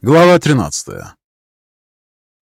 Глава 13.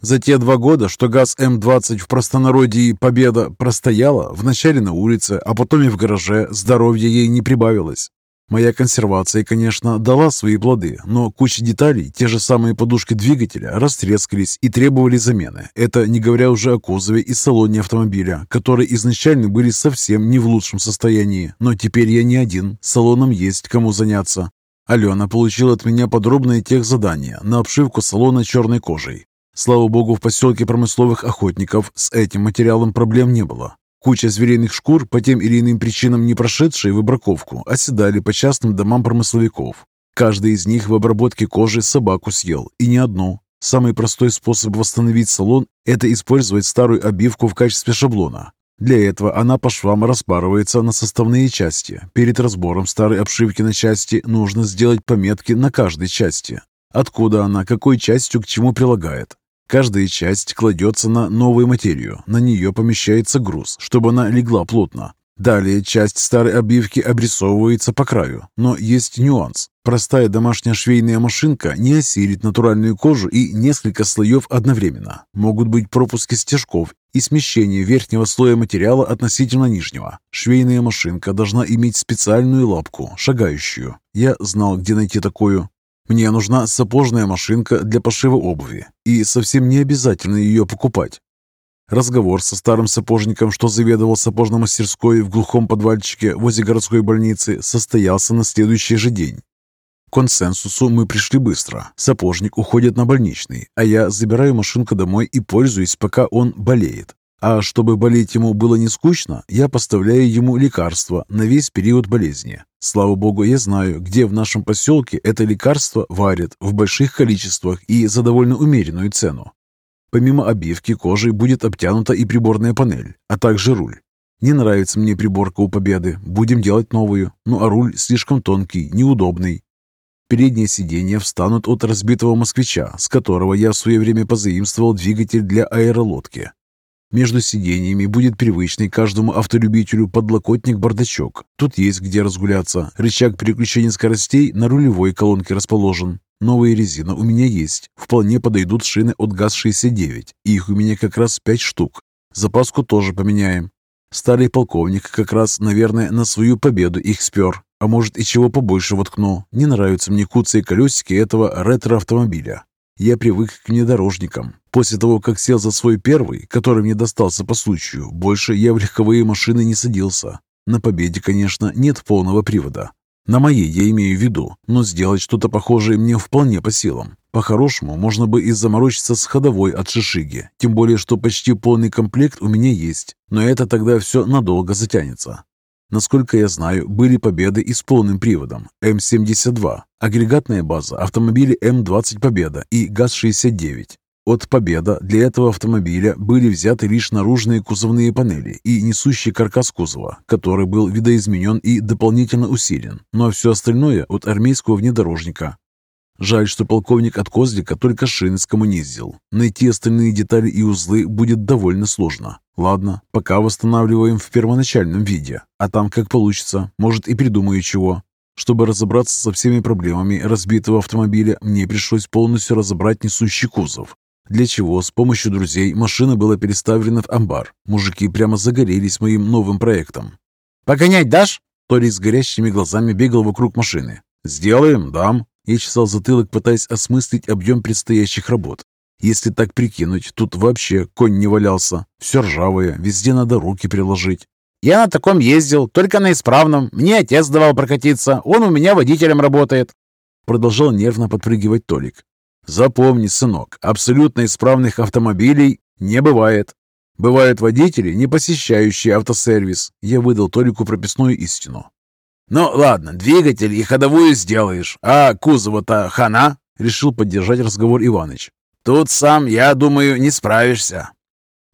За те два года, что ГАЗ М-20 в простонародье «Победа» простояла, вначале на улице, а потом и в гараже, здоровья ей не прибавилось. Моя консервация, конечно, дала свои плоды, но куча деталей, те же самые подушки двигателя, растрескались и требовали замены. Это не говоря уже о кузове и салоне автомобиля, которые изначально были совсем не в лучшем состоянии. Но теперь я не один, салоном есть кому заняться. Алена получила от меня подробное техзадание на обшивку салона черной кожей. Слава богу, в поселке промысловых охотников с этим материалом проблем не было. Куча звериных шкур, по тем или иным причинам не прошедшие выбраковку, оседали по частным домам промысловиков. Каждый из них в обработке кожи собаку съел, и не одну. Самый простой способ восстановить салон – это использовать старую обивку в качестве шаблона. Для этого она по швам распарывается на составные части. Перед разбором старой обшивки на части нужно сделать пометки на каждой части. Откуда она, какой частью к чему прилагает. Каждая часть кладется на новую материю. На нее помещается груз, чтобы она легла плотно. Далее часть старой обивки обрисовывается по краю, но есть нюанс. Простая домашняя швейная машинка не осилит натуральную кожу и несколько слоев одновременно. Могут быть пропуски стежков и смещение верхнего слоя материала относительно нижнего. Швейная машинка должна иметь специальную лапку, шагающую. Я знал, где найти такую. Мне нужна сапожная машинка для пошива обуви, и совсем не обязательно ее покупать. Разговор со старым сапожником, что заведовал сапожной мастерской в глухом подвальчике возле городской больницы, состоялся на следующий же день. Консенсусу мы пришли быстро. Сапожник уходит на больничный, а я забираю машинку домой и пользуюсь, пока он болеет. А чтобы болеть ему было не скучно, я поставляю ему лекарства на весь период болезни. Слава богу, я знаю, где в нашем поселке это лекарство варят в больших количествах и за довольно умеренную цену. Помимо обивки кожей будет обтянута и приборная панель, а также руль. Не нравится мне приборка у Победы, будем делать новую. Ну а руль слишком тонкий, неудобный. Передние сиденья встанут от разбитого москвича, с которого я в свое время позаимствовал двигатель для аэролодки. Между сиденьями будет привычный каждому автолюбителю подлокотник-бардачок. Тут есть где разгуляться. Рычаг переключения скоростей на рулевой колонке расположен. Новая резина у меня есть. Вполне подойдут шины от ГАЗ-69. Их у меня как раз пять штук. Запаску тоже поменяем. Старый полковник как раз, наверное, на свою победу их спер. А может и чего побольше воткну. Не нравятся мне куцые колесики этого ретро-автомобиля. Я привык к внедорожникам. После того, как сел за свой первый, который мне достался по случаю, больше я в легковые машины не садился. На «Победе», конечно, нет полного привода. На моей я имею в виду, но сделать что-то похожее мне вполне по силам. По-хорошему, можно бы и заморочиться с ходовой от шишиги, тем более, что почти полный комплект у меня есть, но это тогда все надолго затянется. Насколько я знаю, были победы и с полным приводом М-72, агрегатная база автомобиля М-20 «Победа» и ГАЗ-69. От «Победа» для этого автомобиля были взяты лишь наружные кузовные панели и несущий каркас кузова, который был видоизменен и дополнительно усилен, но все остальное от армейского внедорожника. Жаль, что полковник от Козлика только шины скоммуниздил. Найти остальные детали и узлы будет довольно сложно. Ладно, пока восстанавливаем в первоначальном виде, а там как получится, может и придумаю чего. Чтобы разобраться со всеми проблемами разбитого автомобиля, мне пришлось полностью разобрать несущий кузов. Для чего с помощью друзей машина была переставлена в амбар. Мужики прямо загорелись моим новым проектом. «Погонять дашь?» Торик с горящими глазами бегал вокруг машины. «Сделаем, дам». Я чесал затылок, пытаясь осмыслить объем предстоящих работ. Если так прикинуть, тут вообще конь не валялся. Все ржавое, везде надо руки приложить. Я на таком ездил, только на исправном. Мне отец давал прокатиться, он у меня водителем работает. Продолжал нервно подпрыгивать Толик. Запомни, сынок, абсолютно исправных автомобилей не бывает. Бывают водители, не посещающие автосервис. Я выдал Толику прописную истину. «Ну ладно, двигатель и ходовую сделаешь, а кузова-то хана?» Решил поддержать разговор Иваныч. Тут сам, я думаю, не справишься.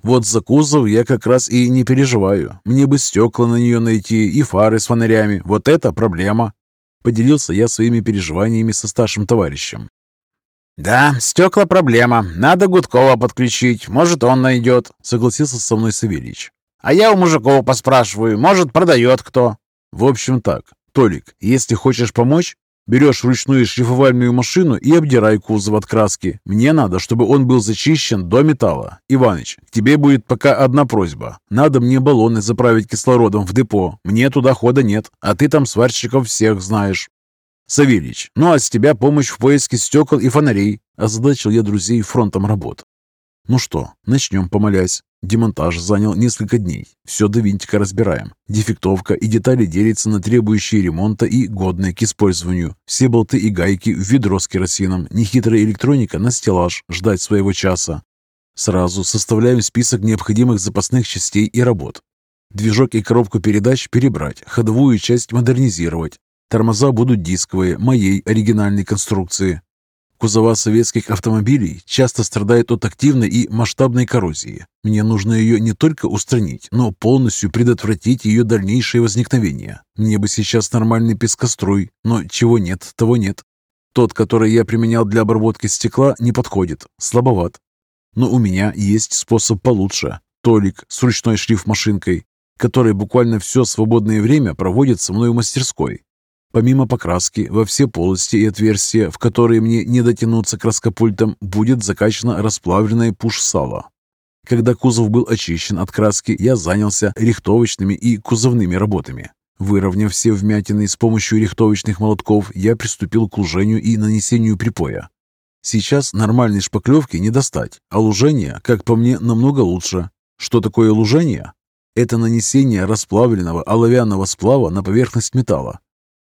Вот за кузов я как раз и не переживаю. Мне бы стекла на нее найти и фары с фонарями. Вот это проблема. Поделился я своими переживаниями со старшим товарищем. «Да, стекла проблема. Надо Гудкова подключить. Может, он найдет», — согласился со мной Савельич. «А я у мужиков поспрашиваю. Может, продает кто». «В общем так. Толик, если хочешь помочь, Берешь ручную шлифовальную машину и обдирай кузов от краски. Мне надо, чтобы он был зачищен до металла. Иваныч, тебе будет пока одна просьба. Надо мне баллоны заправить кислородом в депо. Мне туда хода нет, а ты там сварщиков всех знаешь. Савельич, ну а с тебя помощь в поиске стекол и фонарей. Озадачил я друзей фронтом работ. Ну что, начнем помолясь. Демонтаж занял несколько дней. Все до винтика разбираем. Дефектовка и детали делятся на требующие ремонта и годные к использованию. Все болты и гайки в ведро с керосином. Нехитрая электроника на стеллаж. Ждать своего часа. Сразу составляем список необходимых запасных частей и работ. Движок и коробку передач перебрать, ходовую часть модернизировать. Тормоза будут дисковые, моей оригинальной конструкции. Кузова советских автомобилей часто страдают от активной и масштабной коррозии. Мне нужно ее не только устранить, но полностью предотвратить ее дальнейшее возникновение. Мне бы сейчас нормальный пескоструй, но чего нет, того нет. Тот, который я применял для обработки стекла, не подходит, слабоват. Но у меня есть способ получше. Толик с ручной шлифмашинкой, который буквально все свободное время проводит со мной в мастерской. Помимо покраски, во все полости и отверстия, в которые мне не дотянуться краскопультом, будет закачано расплавленное пуш-сало. Когда кузов был очищен от краски, я занялся рихтовочными и кузовными работами. Выровняв все вмятины с помощью рихтовочных молотков, я приступил к лужению и нанесению припоя. Сейчас нормальной шпаклевки не достать, а лужение, как по мне, намного лучше. Что такое лужение? Это нанесение расплавленного оловянного сплава на поверхность металла.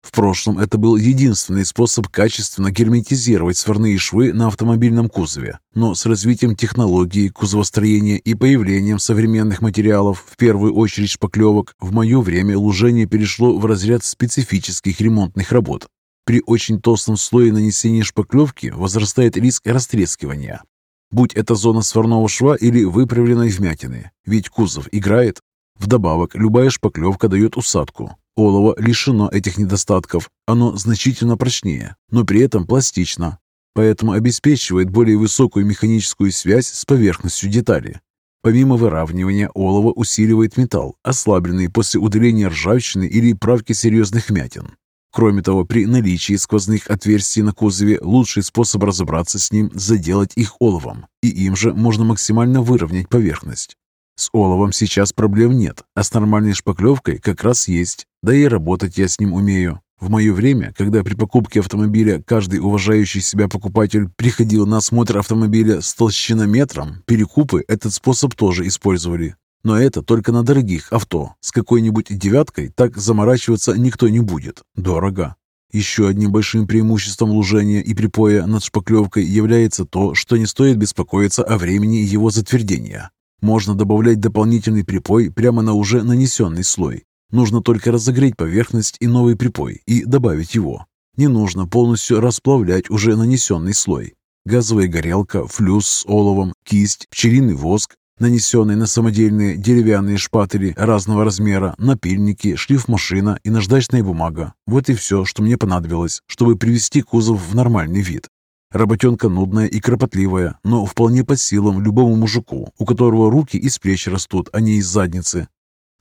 В прошлом это был единственный способ качественно герметизировать сварные швы на автомобильном кузове. Но с развитием технологий кузовостроения и появлением современных материалов, в первую очередь шпаклевок, в мое время лужение перешло в разряд специфических ремонтных работ. При очень толстом слое нанесения шпаклевки возрастает риск растрескивания. Будь это зона сварного шва или выправленной вмятины, ведь кузов играет. Вдобавок, любая шпаклевка дает усадку, Олово лишено этих недостатков. Оно значительно прочнее, но при этом пластично, поэтому обеспечивает более высокую механическую связь с поверхностью детали. Помимо выравнивания, олово усиливает металл, ослабленный после удаления ржавчины или правки серьезных вмятин. Кроме того, при наличии сквозных отверстий на кузове лучший способ разобраться с ним – заделать их оловом, и им же можно максимально выровнять поверхность. С оловом сейчас проблем нет, а с нормальной шпаклевкой как раз есть. Да и работать я с ним умею. В мое время, когда при покупке автомобиля каждый уважающий себя покупатель приходил на осмотр автомобиля с толщинометром, перекупы этот способ тоже использовали. Но это только на дорогих авто. С какой-нибудь девяткой так заморачиваться никто не будет. Дорого. Еще одним большим преимуществом лужения и припоя над шпаклевкой является то, что не стоит беспокоиться о времени его затвердения. Можно добавлять дополнительный припой прямо на уже нанесенный слой. Нужно только разогреть поверхность и новый припой и добавить его. Не нужно полностью расплавлять уже нанесенный слой. Газовая горелка, флюс с оловом, кисть, пчелиный воск, нанесенный на самодельные деревянные шпатели разного размера, напильники, шлифмашина и наждачная бумага. Вот и все, что мне понадобилось, чтобы привести кузов в нормальный вид. Работенка нудная и кропотливая, но вполне по силам любому мужику, у которого руки из плеч растут, а не из задницы.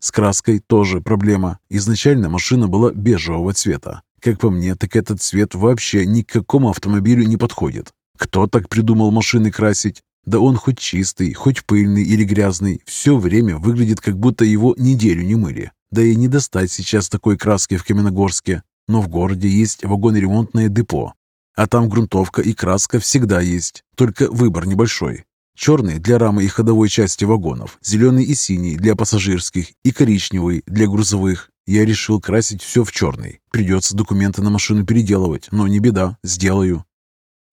С краской тоже проблема. Изначально машина была бежевого цвета. Как по мне, так этот цвет вообще ни к какому автомобилю не подходит. Кто так придумал машины красить? Да он хоть чистый, хоть пыльный или грязный, все время выглядит, как будто его неделю не мыли. Да и не достать сейчас такой краски в Каменогорске. Но в городе есть вагоноремонтное депо, а там грунтовка и краска всегда есть, только выбор небольшой. Черный для рамы и ходовой части вагонов, зеленый и синий для пассажирских и коричневый для грузовых. Я решил красить все в черный. Придется документы на машину переделывать, но не беда, сделаю.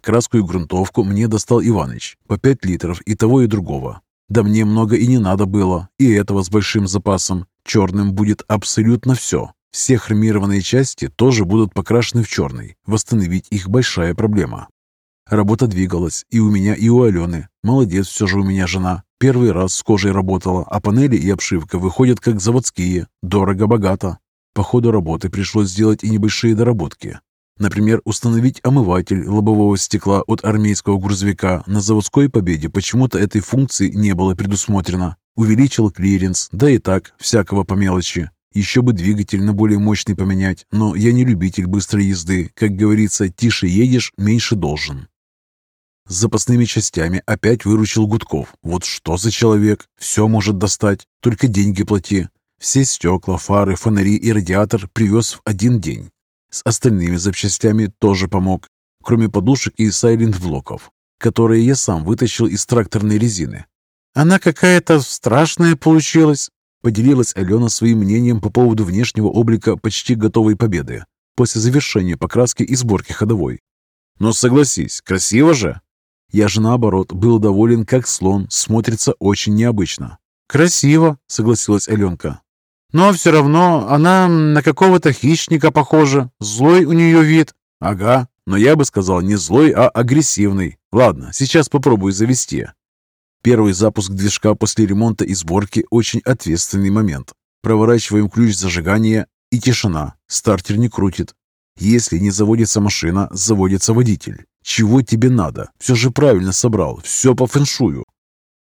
Краску и грунтовку мне достал Иваныч, по 5 литров и того и другого. Да мне много и не надо было, и этого с большим запасом. Черным будет абсолютно все. Все хромированные части тоже будут покрашены в черный. Восстановить их большая проблема. Работа двигалась и у меня, и у Алены. Молодец все же у меня жена. Первый раз с кожей работала, а панели и обшивка выходят как заводские. Дорого-богато. По ходу работы пришлось сделать и небольшие доработки. Например, установить омыватель лобового стекла от армейского грузовика. На заводской победе почему-то этой функции не было предусмотрено. Увеличил клиренс, да и так, всякого по мелочи. Еще бы двигатель на более мощный поменять, но я не любитель быстрой езды. Как говорится, тише едешь, меньше должен. С запасными частями опять выручил Гудков. Вот что за человек? Все может достать, только деньги плати. Все стекла, фары, фонари и радиатор привез в один день. С остальными запчастями тоже помог, кроме подушек и сайлент-блоков, которые я сам вытащил из тракторной резины. «Она какая-то страшная получилась», — поделилась Алена своим мнением по поводу внешнего облика почти готовой победы после завершения покраски и сборки ходовой. «Но согласись, красиво же!» Я же, наоборот, был доволен, как слон, смотрится очень необычно. «Красиво», — согласилась Аленка. «Но все равно она на какого-то хищника похожа. Злой у нее вид». «Ага, но я бы сказал не злой, а агрессивный. Ладно, сейчас попробую завести». Первый запуск движка после ремонта и сборки – очень ответственный момент. Проворачиваем ключ зажигания и тишина. Стартер не крутит. Если не заводится машина, заводится водитель. Чего тебе надо? Все же правильно собрал. Все по фэншую.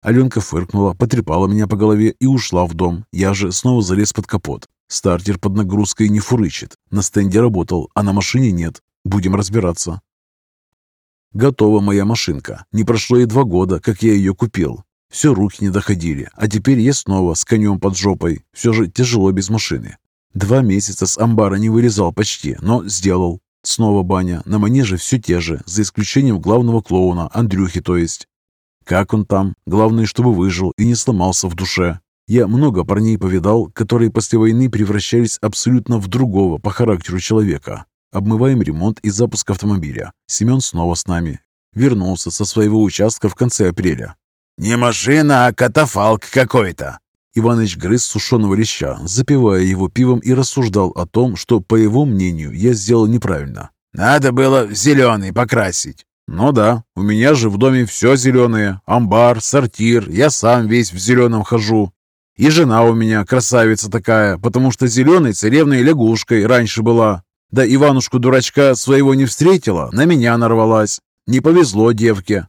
Аленка фыркнула, потрепала меня по голове и ушла в дом. Я же снова залез под капот. Стартер под нагрузкой не фурычит. На стенде работал, а на машине нет. Будем разбираться. Готова моя машинка. Не прошло и два года, как я ее купил. Все руки не доходили, а теперь я снова с конем под жопой. Все же тяжело без машины. Два месяца с амбара не вырезал почти, но сделал. Снова баня. На манеже все те же, за исключением главного клоуна, Андрюхи то есть. Как он там? Главное, чтобы выжил и не сломался в душе. Я много парней повидал, которые после войны превращались абсолютно в другого по характеру человека. Обмываем ремонт и запуск автомобиля. Семен снова с нами. Вернулся со своего участка в конце апреля. «Не машина, а катафалк какой-то!» Иваныч грыз сушеного леща, запивая его пивом и рассуждал о том, что, по его мнению, я сделал неправильно. «Надо было в зеленый покрасить». «Ну да, у меня же в доме все зеленое. Амбар, сортир, я сам весь в зеленом хожу. И жена у меня красавица такая, потому что зеленой царевной лягушкой раньше была. Да Иванушку-дурачка своего не встретила, на меня нарвалась. Не повезло девке.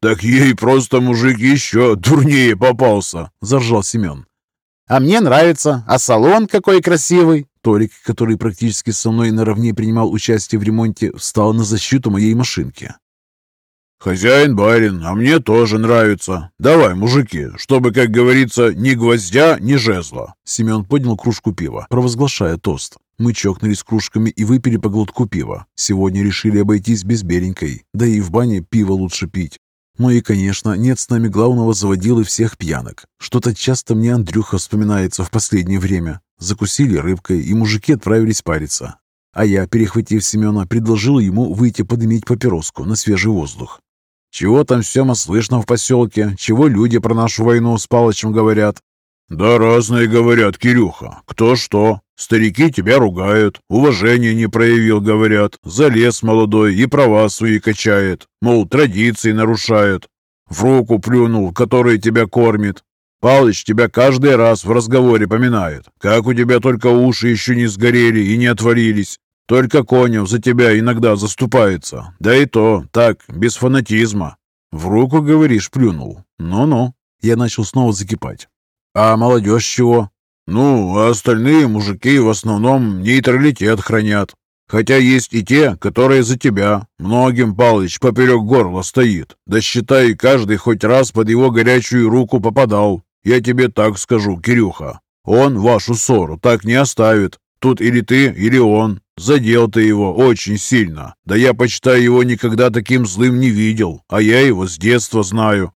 «Так ей просто мужик еще дурнее попался», — заржал Семен. «А мне нравится. А салон какой красивый!» Толик, который практически со мной наравне принимал участие в ремонте, встал на защиту моей машинки. «Хозяин барин, а мне тоже нравится. Давай, мужики, чтобы, как говорится, ни гвоздя, ни жезла». Семен поднял кружку пива, провозглашая тост. Мы чокнулись кружками и выпили по глотку пива. Сегодня решили обойтись без беленькой, да и в бане пиво лучше пить. Ну и, конечно, нет с нами главного заводилы всех пьянок. Что-то часто мне Андрюха вспоминается в последнее время. Закусили рыбкой, и мужики отправились париться. А я, перехватив Семена, предложил ему выйти подымить папироску на свежий воздух. «Чего там, Сема, слышно в поселке? Чего люди про нашу войну с Палычем говорят?» «Да разные говорят, Кирюха. Кто что. Старики тебя ругают, уважения не проявил, говорят, залез молодой и права свои качает, мол, традиции нарушает. В руку плюнул, который тебя кормит. Палыч тебя каждый раз в разговоре поминает, как у тебя только уши еще не сгорели и не отвалились. Только Конев за тебя иногда заступается, да и то так, без фанатизма. В руку, говоришь, плюнул? Ну-ну. Я начал снова закипать. А молодежь чего? Ну, а остальные мужики в основном нейтралитет хранят. Хотя есть и те, которые за тебя. Многим Палыч поперек горла стоит. Да считай, каждый хоть раз под его горячую руку попадал. Я тебе так скажу, Кирюха. Он вашу ссору так не оставит. Тут или ты, или он. Задел ты его очень сильно. Да я, почитаю, его никогда таким злым не видел. А я его с детства знаю.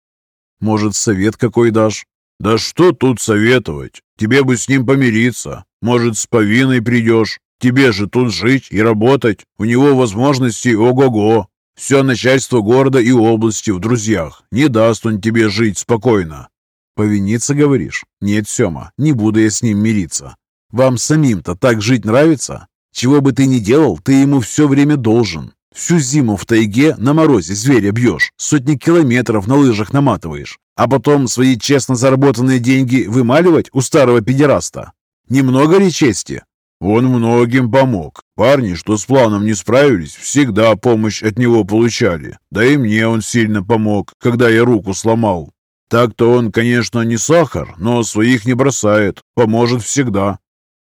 Может, совет какой дашь? «Да что тут советовать? Тебе бы с ним помириться. Может, с повинной придешь. Тебе же тут жить и работать. У него возможности ого-го. Все начальство города и области в друзьях. Не даст он тебе жить спокойно». «Повиниться, говоришь? Нет, Сема, не буду я с ним мириться. Вам самим-то так жить нравится? Чего бы ты ни делал, ты ему все время должен. Всю зиму в тайге на морозе зверя бьешь, сотни километров на лыжах наматываешь, а потом свои честно заработанные деньги вымаливать у старого педераста. Немного ли чести? Он многим помог. Парни, что с планом не справились, всегда помощь от него получали. Да и мне он сильно помог, когда я руку сломал. Так-то он, конечно, не сахар, но своих не бросает, поможет всегда.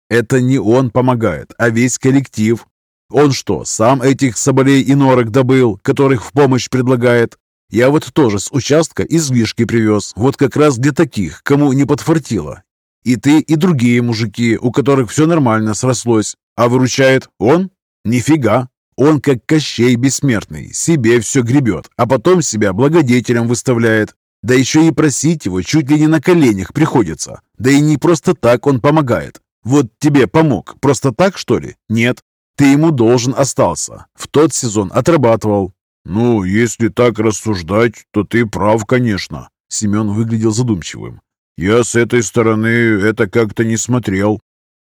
Это не он помогает, а весь коллектив. Он что, сам этих соболей и норок добыл, которых в помощь предлагает? Я вот тоже с участка излишки привез, вот как раз для таких, кому не подфартило. И ты, и другие мужики, у которых все нормально срослось. А выручает он? Нифига. Он, как Кощей бессмертный, себе все гребет, а потом себя благодетелем выставляет. Да еще и просить его чуть ли не на коленях приходится. Да и не просто так он помогает. Вот тебе помог. Просто так, что ли? Нет. Ты ему должен остался. В тот сезон отрабатывал. «Ну, если так рассуждать, то ты прав, конечно». Семен выглядел задумчивым. «Я с этой стороны это как-то не смотрел».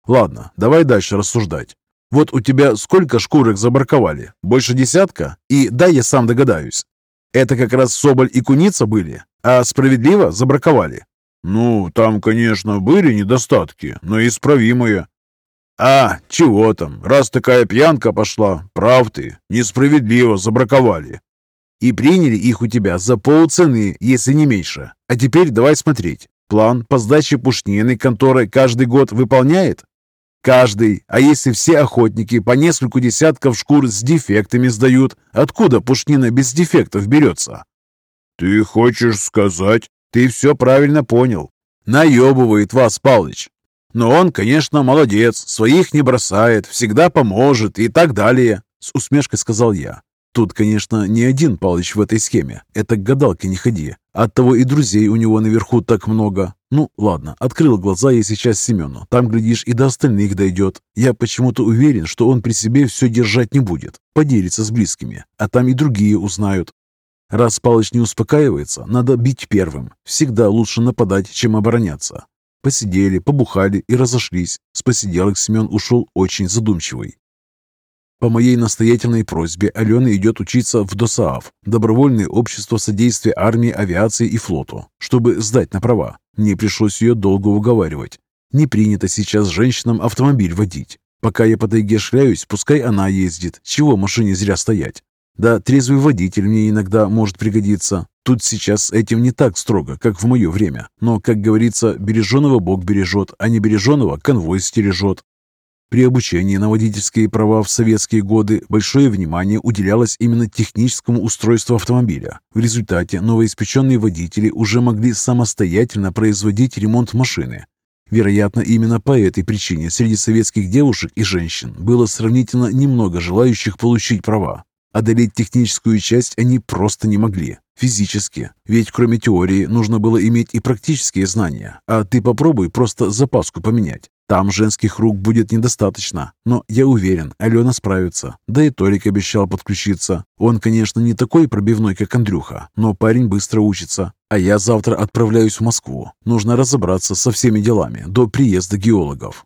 «Ладно, давай дальше рассуждать. Вот у тебя сколько шкурок забраковали? Больше десятка? И дай я сам догадаюсь. Это как раз Соболь и Куница были, а справедливо забраковали?» «Ну, там, конечно, были недостатки, но исправимые. «А, чего там, раз такая пьянка пошла, прав ты, несправедливо забраковали». «И приняли их у тебя за полцены, если не меньше. А теперь давай смотреть. План по сдаче пушнины конторы каждый год выполняет?» «Каждый. А если все охотники по нескольку десятков шкур с дефектами сдают, откуда пушнина без дефектов берется?» «Ты хочешь сказать?» «Ты все правильно понял. Наебывает вас Палыч. Но он, конечно, молодец, своих не бросает, всегда поможет и так далее», — с усмешкой сказал я. Тут, конечно, не один Палыч в этой схеме. Это к гадалке не ходи. Оттого и друзей у него наверху так много. Ну, ладно, открыл глаза я сейчас Семену. Там, глядишь, и до остальных дойдет. Я почему-то уверен, что он при себе все держать не будет. Поделится с близкими. А там и другие узнают. Раз Палыч не успокаивается, надо бить первым. Всегда лучше нападать, чем обороняться. Посидели, побухали и разошлись. С посиделок Семен ушел очень задумчивый. По моей настоятельной просьбе Алена идет учиться в ДОСААФ, Добровольное общество содействия армии, авиации и флоту, чтобы сдать на права. Мне пришлось ее долго уговаривать. Не принято сейчас женщинам автомобиль водить. Пока я по тайге шляюсь, пускай она ездит. Чего машине зря стоять? Да, трезвый водитель мне иногда может пригодиться. Тут сейчас этим не так строго, как в мое время. Но, как говорится, береженого Бог бережет, а не береженого конвой стережет. При обучении на водительские права в советские годы большое внимание уделялось именно техническому устройству автомобиля. В результате новоиспеченные водители уже могли самостоятельно производить ремонт машины. Вероятно, именно по этой причине среди советских девушек и женщин было сравнительно немного желающих получить права. Одолеть техническую часть они просто не могли. Физически. Ведь кроме теории нужно было иметь и практические знания. А ты попробуй просто запаску поменять. Там женских рук будет недостаточно. Но я уверен, Алена справится. Да и Толик обещал подключиться. Он, конечно, не такой пробивной, как Андрюха, но парень быстро учится. А я завтра отправляюсь в Москву. Нужно разобраться со всеми делами до приезда геологов.